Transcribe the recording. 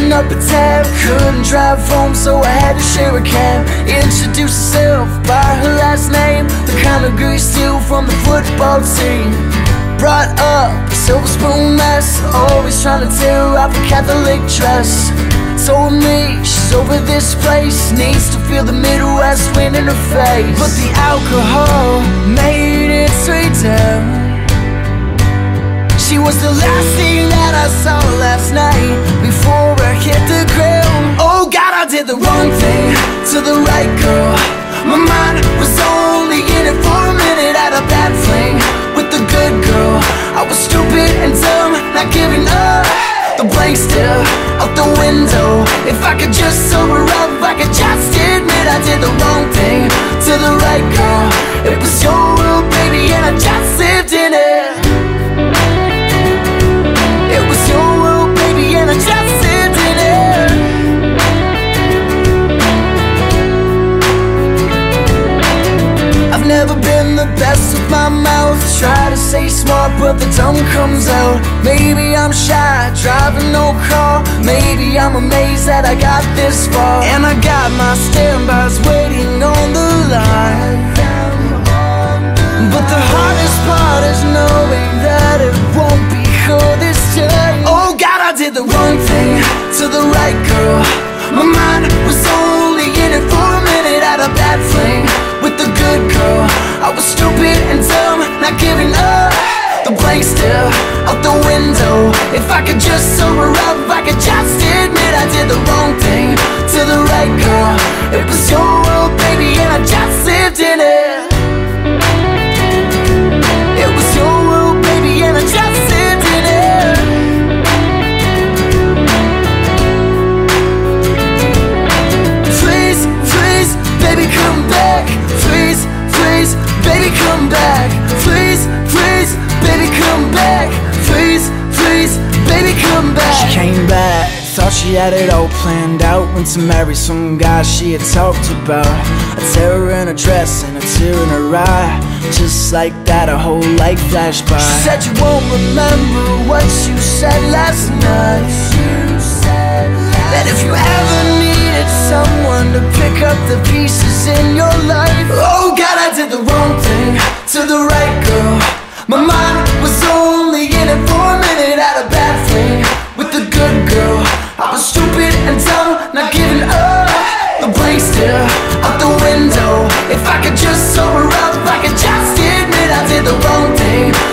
Couldn't drive home, so I had to share a cab. Introduce herself by her last name, the kind of girl you steal from the football team. Brought up a silver spoon mess, always trying to tear off a Catholic dress. Told me she's over this place, needs to feel the Midwest wind in her face. But the alcohol made it down. She was the last thing that I saw Blank out the window. If I could just sober up, I could just admit I did the wrong thing to the right girl. It was your world, baby, and I just lived in it. It was your world, baby, and I just lived in it. I've never been the best with my mouth. Try to say but the tongue comes out. Maybe I'm shy, driving no car. Maybe I'm amazed that I got this far. And I got my standbys waiting on the line. But the hardest part is knowing that it won't be her this time. Oh God, I did the wrong thing to the right girl. My mind was only in it for a minute. Had a bad fling with the good girl. I was stupid and dumb, not giving up. Blank stare out the window. If I could just sober up, I could just baby, come back. She came back, thought she had it all planned out. Went to marry some guy she had talked about. A terror in a dress and a tear in her eye. Just like that, a whole life flashed by. She said you won't remember what you said last night. That if you ever needed someone to pick up the pieces in your life, oh God, I did the wrong thing to the right girl. My mind stare out the window. If I could just sober up, if I could just admit I did the wrong thing